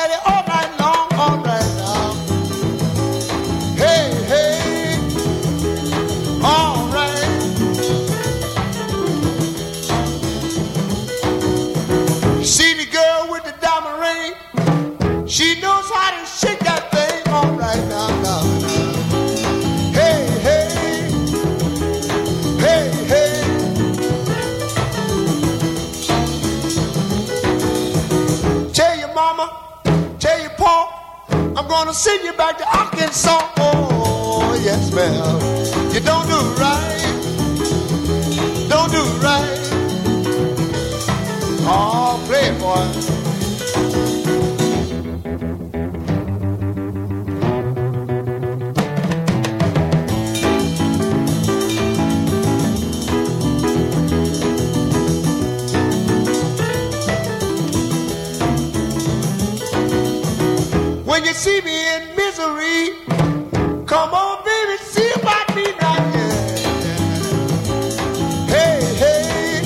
said it. Gonna send you back to Arkansas. Oh, yes, ma'am. You don't do right. Don't do right. Oh, play it, boy. When you see me in misery, come on, baby, see about me now. Yeah. Hey, hey,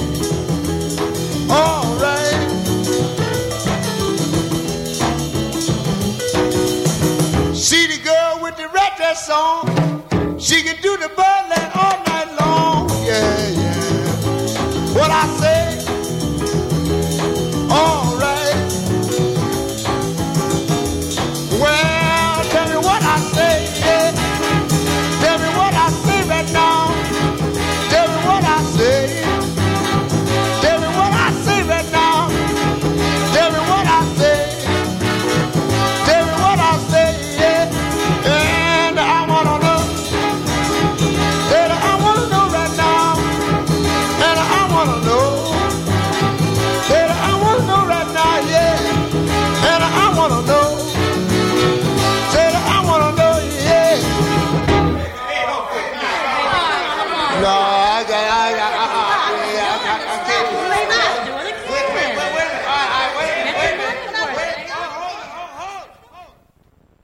all right. See the girl with the red dress on, she can do the Birdland all night long. Yeah, yeah. What I say, I